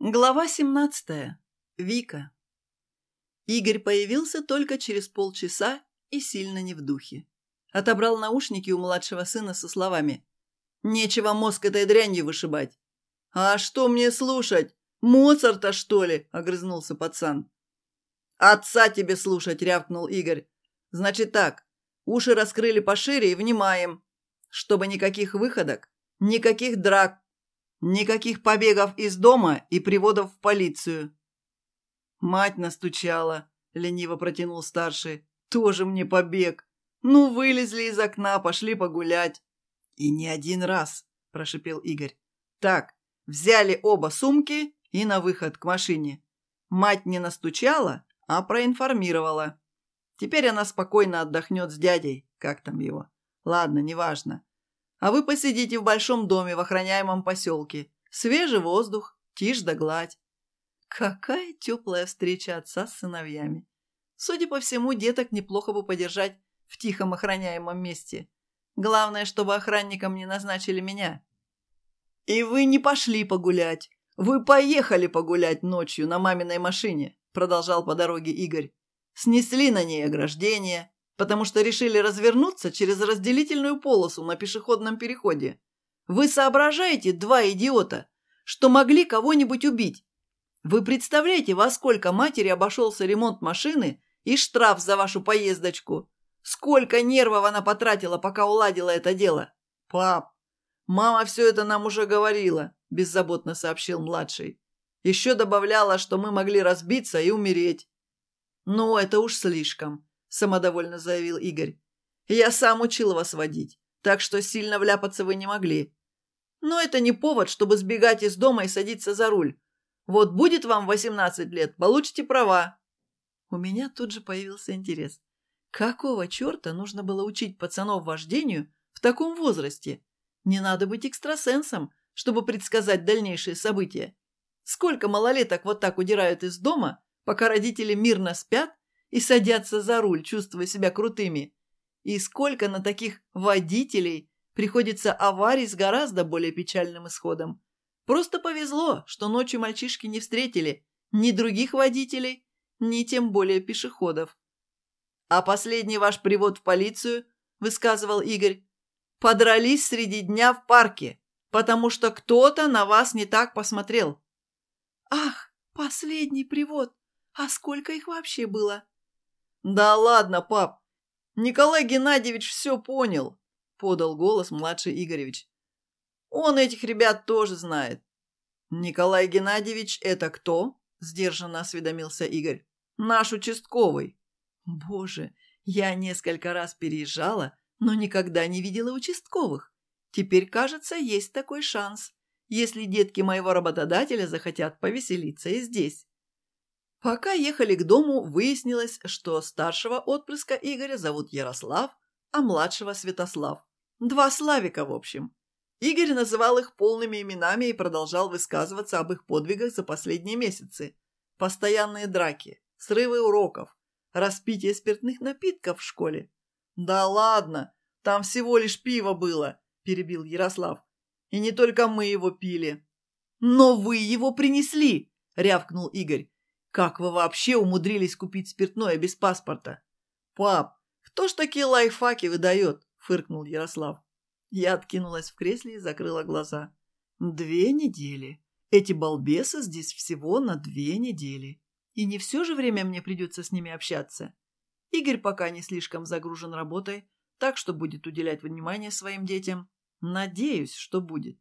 Глава 17. Вика. Игорь появился только через полчаса и сильно не в духе. Отобрал наушники у младшего сына со словами «Нечего мозг этой дрянью вышибать». «А что мне слушать? Моцарта, что ли?» – огрызнулся пацан. «Отца тебе слушать!» – рявкнул Игорь. «Значит так, уши раскрыли пошире и внимаем, чтобы никаких выходок, никаких драк, Никаких побегов из дома и приводов в полицию. Мать настучала, лениво протянул старший. Тоже мне побег. Ну, вылезли из окна, пошли погулять. И не один раз, прошипел Игорь. Так, взяли оба сумки и на выход к машине. Мать не настучала, а проинформировала. Теперь она спокойно отдохнет с дядей, как там его. Ладно, неважно. А вы посидите в большом доме в охраняемом поселке. Свежий воздух, тишь да гладь. Какая теплая встреча отца с сыновьями. Судя по всему, деток неплохо бы подержать в тихом охраняемом месте. Главное, чтобы охранником не назначили меня. И вы не пошли погулять. Вы поехали погулять ночью на маминой машине, продолжал по дороге Игорь. Снесли на ней ограждение, потому что решили развернуться через разделительную полосу на пешеходном переходе. Вы соображаете, два идиота, что могли кого-нибудь убить? Вы представляете, во сколько матери обошелся ремонт машины и штраф за вашу поездочку? Сколько нервов она потратила, пока уладила это дело? Пап, мама все это нам уже говорила, беззаботно сообщил младший. Еще добавляла, что мы могли разбиться и умереть. Но это уж слишком самодовольно заявил Игорь. «Я сам учил вас водить, так что сильно вляпаться вы не могли. Но это не повод, чтобы сбегать из дома и садиться за руль. Вот будет вам 18 лет, получите права». У меня тут же появился интерес. Какого черта нужно было учить пацанов вождению в таком возрасте? Не надо быть экстрасенсом, чтобы предсказать дальнейшие события. Сколько малолеток вот так удирают из дома, пока родители мирно спят, и садятся за руль, чувствуя себя крутыми. И сколько на таких водителей приходится аварий с гораздо более печальным исходом. Просто повезло, что ночью мальчишки не встретили ни других водителей, ни тем более пешеходов. «А последний ваш привод в полицию», – высказывал Игорь, – «подрались среди дня в парке, потому что кто-то на вас не так посмотрел». «Ах, последний привод! А сколько их вообще было?» «Да ладно, пап! Николай Геннадьевич все понял!» – подал голос младший Игоревич. «Он этих ребят тоже знает». «Николай Геннадьевич – это кто?» – сдержанно осведомился Игорь. «Наш участковый». «Боже, я несколько раз переезжала, но никогда не видела участковых. Теперь, кажется, есть такой шанс, если детки моего работодателя захотят повеселиться и здесь». Пока ехали к дому, выяснилось, что старшего отпрыска Игоря зовут Ярослав, а младшего – Святослав. Два Славика, в общем. Игорь называл их полными именами и продолжал высказываться об их подвигах за последние месяцы. Постоянные драки, срывы уроков, распитие спиртных напитков в школе. «Да ладно, там всего лишь пиво было», – перебил Ярослав. «И не только мы его пили». «Но вы его принесли!» – рявкнул Игорь. Как вы вообще умудрились купить спиртное без паспорта? Пап, кто ж такие лайфхаки выдает? Фыркнул Ярослав. Я откинулась в кресле и закрыла глаза. Две недели. Эти балбесы здесь всего на две недели. И не все же время мне придется с ними общаться. Игорь пока не слишком загружен работой, так что будет уделять внимание своим детям. Надеюсь, что будет.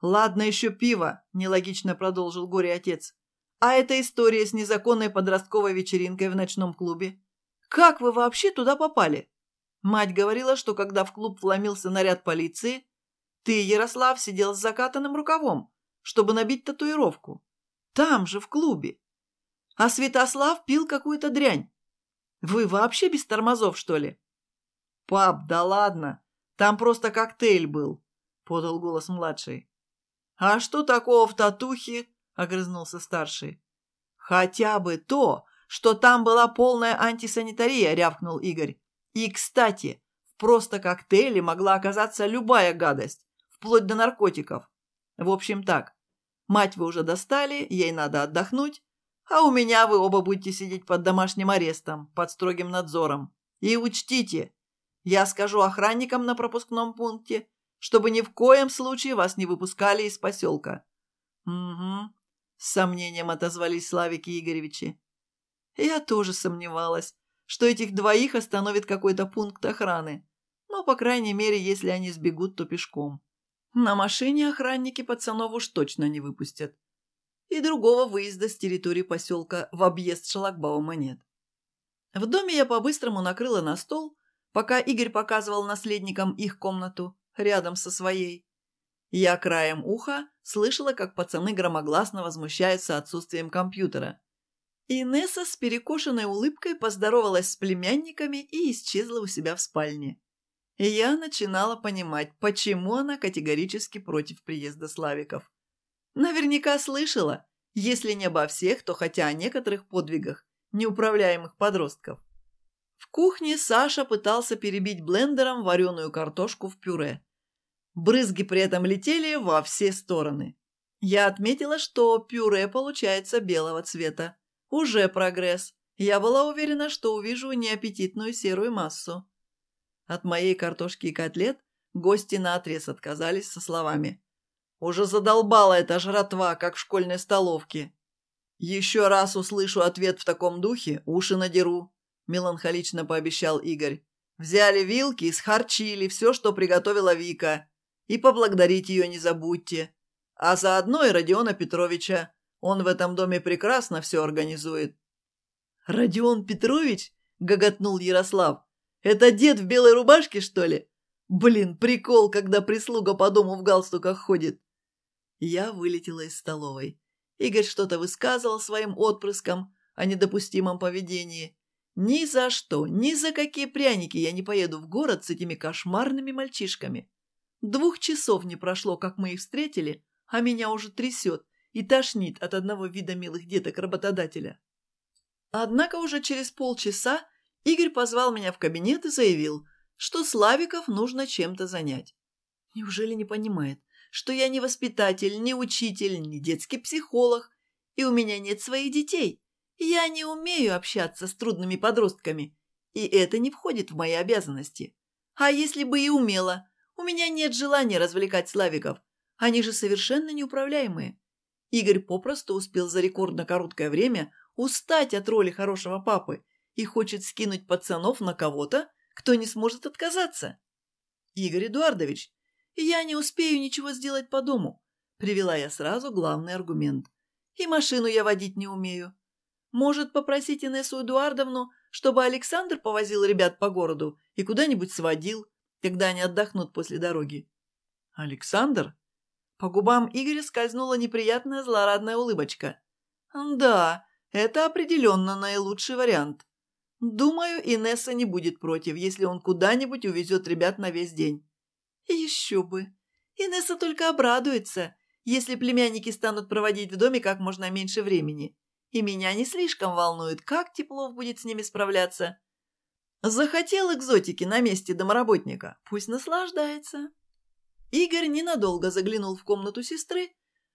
«Ладно еще пиво», – нелогично продолжил горе-отец. А эта история с незаконной подростковой вечеринкой в ночном клубе? Как вы вообще туда попали? Мать говорила, что когда в клуб вломился наряд полиции, ты, Ярослав, сидел с закатанным рукавом, чтобы набить татуировку. Там же, в клубе. А Святослав пил какую-то дрянь. Вы вообще без тормозов, что ли? Пап, да ладно. Там просто коктейль был, подал голос младший. А что такого в татухе? огрызнулся старший. «Хотя бы то, что там была полная антисанитария», рявкнул Игорь. «И, кстати, просто коктейле могла оказаться любая гадость, вплоть до наркотиков. В общем так, мать вы уже достали, ей надо отдохнуть, а у меня вы оба будете сидеть под домашним арестом, под строгим надзором. И учтите, я скажу охранникам на пропускном пункте, чтобы ни в коем случае вас не выпускали из поселка». «Угу, с сомнением отозвались Славик и Игоревичи. Я тоже сомневалась, что этих двоих остановит какой-то пункт охраны. Но, по крайней мере, если они сбегут, то пешком. На машине охранники пацанов уж точно не выпустят. И другого выезда с территории поселка в объезд шлагбаума нет. В доме я по-быстрому накрыла на стол, пока Игорь показывал наследникам их комнату рядом со своей. Я краем уха слышала, как пацаны громогласно возмущаются отсутствием компьютера. Инесса с перекошенной улыбкой поздоровалась с племянниками и исчезла у себя в спальне. И я начинала понимать, почему она категорически против приезда Славиков. Наверняка слышала, если не обо всех, то хотя о некоторых подвигах неуправляемых подростков. В кухне Саша пытался перебить блендером вареную картошку в пюре. брызги при этом летели во все стороны. Я отметила, что пюре получается белого цвета. Уже прогресс. Я была уверена, что увижу неаппетитную серую массу. От моей картошки и котлет гости наотрез отказались со словами. «Уже задолбала эта жратва, как в школьной столовке. Еще раз услышу ответ в таком духе, уши надеру», – меланхолично пообещал Игорь. «Взяли вилки и схарчили все, что приготовила Вика и поблагодарить ее не забудьте. А заодно и Родиона Петровича. Он в этом доме прекрасно все организует». «Родион Петрович?» – гоготнул Ярослав. «Это дед в белой рубашке, что ли? Блин, прикол, когда прислуга по дому в галстуках ходит». Я вылетела из столовой. Игорь что-то высказывал своим отпрыском о недопустимом поведении. Ни за что, ни за какие пряники я не поеду в город с этими кошмарными мальчишками. Двух часов не прошло, как мы их встретили, а меня уже трясет и тошнит от одного вида милых деток работодателя. Однако уже через полчаса Игорь позвал меня в кабинет и заявил, что Славиков нужно чем-то занять. Неужели не понимает, что я не воспитатель, не учитель, не детский психолог, и у меня нет своих детей? Я не умею общаться с трудными подростками, и это не входит в мои обязанности. А если бы и умела – у меня нет желания развлекать Славиков. Они же совершенно неуправляемые. Игорь попросту успел за рекордно короткое время устать от роли хорошего папы и хочет скинуть пацанов на кого-то, кто не сможет отказаться. Игорь Эдуардович, я не успею ничего сделать по дому, привела я сразу главный аргумент. И машину я водить не умею. Может, попросить Инессу Эдуардовну, чтобы Александр повозил ребят по городу и куда-нибудь сводил? Когда они отдохнут после дороги. Александр? По губам Игоря скользнула неприятная злорадная улыбочка. Да, это определенно наилучший вариант. Думаю, Инесса не будет против, если он куда-нибудь увезет ребят на весь день. Еще бы. Инесса только обрадуется, если племянники станут проводить в доме как можно меньше времени. И меня не слишком волнует, как Теплов будет с ними справляться. Захотел экзотики на месте домработника, пусть наслаждается. Игорь ненадолго заглянул в комнату сестры,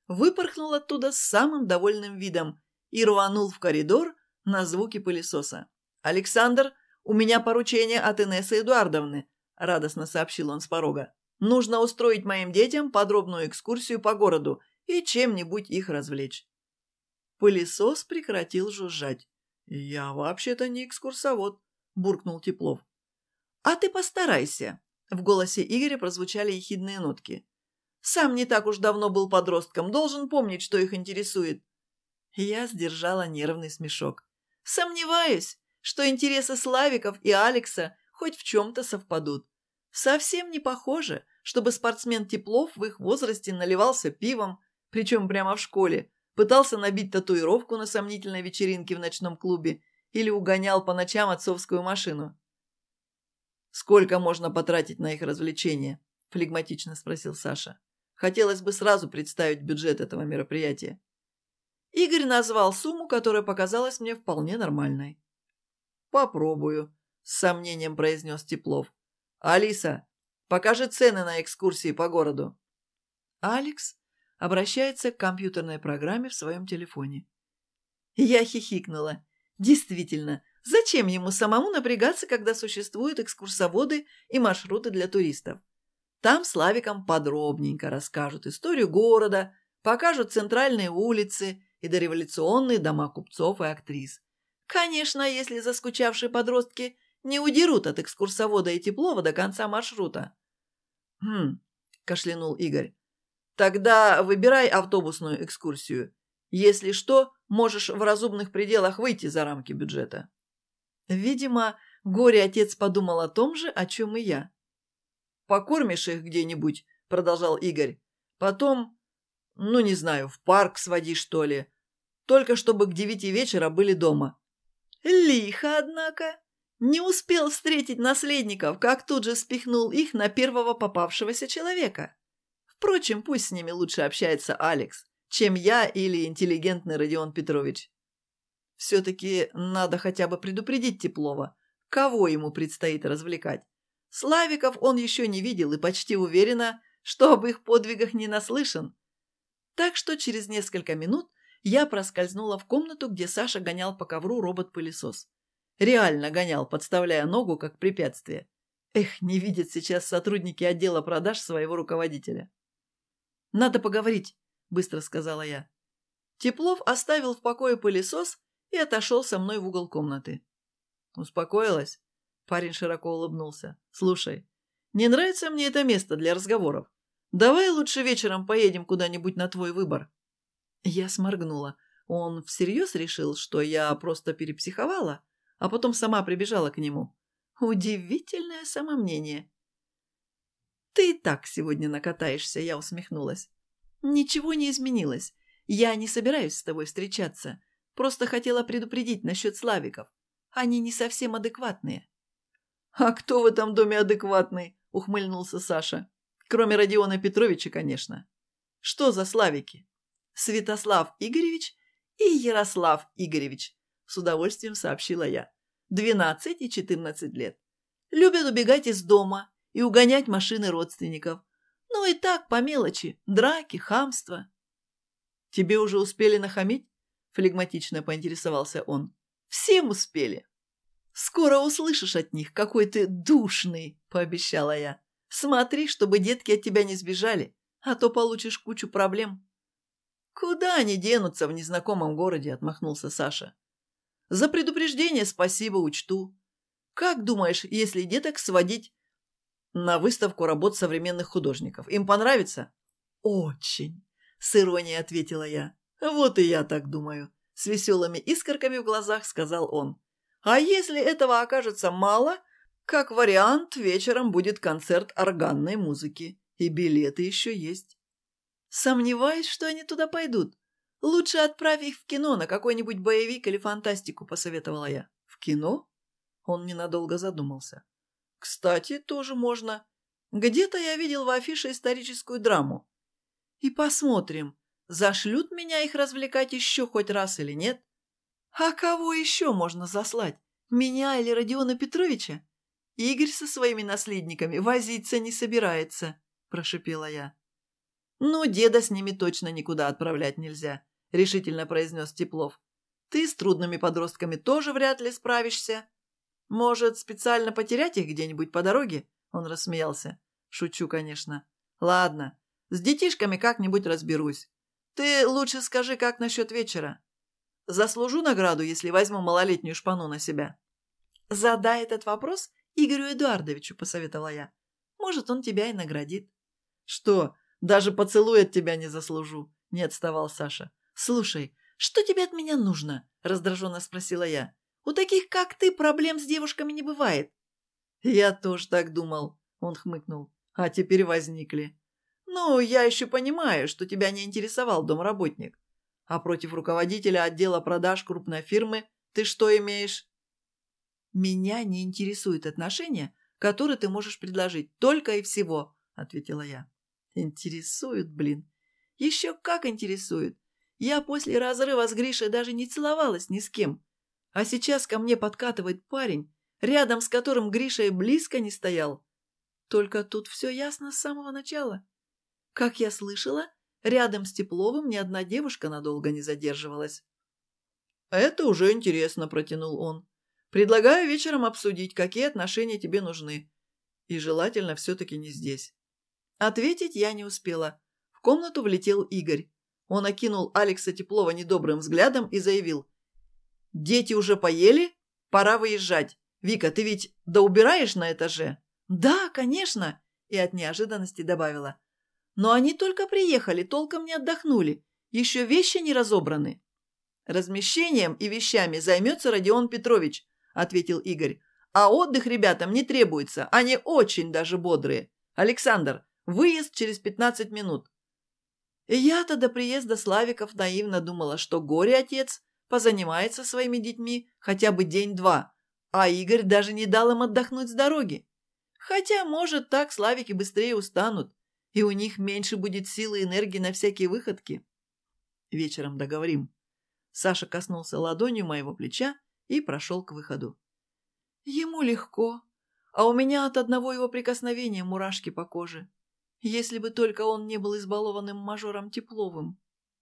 выпорхнул оттуда с самым довольным видом и рванул в коридор на звуки пылесоса. «Александр, у меня поручение от Инессы Эдуардовны», – радостно сообщил он с порога. «Нужно устроить моим детям подробную экскурсию по городу и чем-нибудь их развлечь». Пылесос прекратил жужжать. «Я вообще-то не экскурсовод», буркнул Теплов. «А ты постарайся!» В голосе Игоря прозвучали ехидные нотки. «Сам не так уж давно был подростком, должен помнить, что их интересует». Я сдержала нервный смешок. «Сомневаюсь, что интересы Славиков и Алекса хоть в чем-то совпадут. Совсем не похоже, чтобы спортсмен Теплов в их возрасте наливался пивом, причем прямо в школе, пытался набить татуировку на сомнительной вечеринке в ночном клубе или угонял по ночам отцовскую машину. «Сколько можно потратить на их развлечения?» – флегматично спросил Саша. «Хотелось бы сразу представить бюджет этого мероприятия». Игорь назвал сумму, которая показалась мне вполне нормальной. «Попробую», – с сомнением произнес Теплов. «Алиса, покажи цены на экскурсии по городу». Алекс обращается к компьютерной программе в своем телефоне. Я хихикнула. Действительно, зачем ему самому напрягаться, когда существуют экскурсоводы и маршруты для туристов? Там Славикам подробненько расскажут историю города, покажут центральные улицы и дореволюционные дома купцов и актрис. Конечно, если заскучавшие подростки не удерут от экскурсовода и теплова до конца маршрута. «Хм», – кашлянул Игорь. «Тогда выбирай автобусную экскурсию. Если что, можешь в разумных пределах выйти за рамки бюджета. Видимо, горе-отец подумал о том же, о чем и я. «Покормишь их где-нибудь», — продолжал Игорь. «Потом, ну не знаю, в парк своди, что ли. Только чтобы к девяти вечера были дома». «Лихо, однако!» Не успел встретить наследников, как тут же спихнул их на первого попавшегося человека. Впрочем, пусть с ними лучше общается Алекс чем я или интеллигентный Родион Петрович. Все-таки надо хотя бы предупредить Теплова, кого ему предстоит развлекать. Славиков он еще не видел и почти уверена, что об их подвигах не наслышан. Так что через несколько минут я проскользнула в комнату, где Саша гонял по ковру робот-пылесос. Реально гонял, подставляя ногу как препятствие. Эх, не видят сейчас сотрудники отдела продаж своего руководителя. «Надо поговорить», быстро сказала я. Теплов оставил в покое пылесос и отошел со мной в угол комнаты. Успокоилась? Парень широко улыбнулся. Слушай, не нравится мне это место для разговоров. Давай лучше вечером поедем куда-нибудь на твой выбор. Я сморгнула. Он всерьез решил, что я просто перепсиховала, а потом сама прибежала к нему. Удивительное самомнение. «Ты и так сегодня накатаешься», — я усмехнулась. «Ничего не изменилось. Я не собираюсь с тобой встречаться. Просто хотела предупредить насчет славиков. Они не совсем адекватные». «А кто в этом доме адекватный?» – ухмыльнулся Саша. «Кроме Родиона Петровича, конечно». «Что за славики?» «Святослав Игоревич и Ярослав Игоревич», – с удовольствием сообщила я. «12 и 14 лет. Любят убегать из дома и угонять машины родственников и так, по мелочи. Драки, хамство. Тебе уже успели нахамить? Флегматично поинтересовался он. Всем успели. Скоро услышишь от них, какой ты душный, пообещала я. Смотри, чтобы детки от тебя не сбежали, а то получишь кучу проблем. Куда они денутся в незнакомом городе, отмахнулся Саша. За предупреждение спасибо учту. Как думаешь, если деток сводить на выставку работ современных художников. Им понравится?» «Очень!» – с иронией ответила я. «Вот и я так думаю», – с веселыми искорками в глазах сказал он. «А если этого окажется мало, как вариант, вечером будет концерт органной музыки. И билеты еще есть». «Сомневаюсь, что они туда пойдут. Лучше отправь их в кино, на какой-нибудь боевик или фантастику», – посоветовала я. «В кино?» – он ненадолго задумался. Кстати, тоже можно. Где-то я видел в афише историческую драму. И посмотрим, зашлют меня их развлекать еще хоть раз или нет. А кого еще можно заслать? Меня или Родиона Петровича? Игорь со своими наследниками возиться не собирается, прошипела я. «Ну, деда с ними точно никуда отправлять нельзя», — решительно произнес Теплов. «Ты с трудными подростками тоже вряд ли справишься. Может, специально потерять их где-нибудь по дороге?» Он рассмеялся. «Шучу, конечно. Ладно, с детишками как-нибудь разберусь. Ты лучше скажи, как насчет вечера? Заслужу награду, если возьму малолетнюю шпану на себя?» «Задай этот вопрос Игорю Эдуардовичу», — посоветовала я. «Может, он тебя и наградит». «Что, даже поцелуй от тебя не заслужу?» — не отставал Саша. «Слушай, что тебе от меня нужно?» — раздраженно спросила я. У таких, как ты, проблем с девушками не бывает». «Я тоже так думал», — он хмыкнул. «А теперь возникли». «Ну, я еще понимаю, что тебя не интересовал домработник. А против руководителя отдела продаж крупной фирмы ты что имеешь?» «Меня не интересуют отношения, которые ты можешь предложить, только и всего», — ответила я. «Интересуют, блин. Еще как интересуют. Я после разрыва с Гришей даже не целовалась ни с кем. А сейчас ко мне подкатывает парень, рядом с которым Гриша и близко не стоял. Только тут все ясно с самого начала. Как я слышала, рядом с Тепловым ни одна девушка надолго не задерживалась. «Это уже интересно», — протянул он. «Предлагаю вечером обсудить, какие отношения тебе нужны. И желательно все-таки не здесь». Ответить я не успела. В комнату влетел Игорь. Он окинул Алекса Теплова недобрым взглядом и заявил. «Дети уже поели? Пора выезжать. Вика, ты ведь доубираешь на этаже?» «Да, конечно!» И от неожиданности добавила. «Но они только приехали, толком не отдохнули. Еще вещи не разобраны». «Размещением и вещами займется Родион Петрович», ответил Игорь. «А отдых ребятам не требуется, они очень даже бодрые. Александр, выезд через 15 минут». я-то до приезда Славиков наивно думала, что горе-отец – позанимается своими детьми хотя бы день-два, а Игорь даже не дал им отдохнуть с дороги. Хотя, может, так славики быстрее устанут, и у них меньше будет силы и энергии на всякие выходки. Вечером договорим. Саша коснулся ладонью моего плеча и прошел к выходу. Ему легко, а у меня от одного его прикосновения мурашки по коже. Если бы только он не был избалованным мажором Тепловым.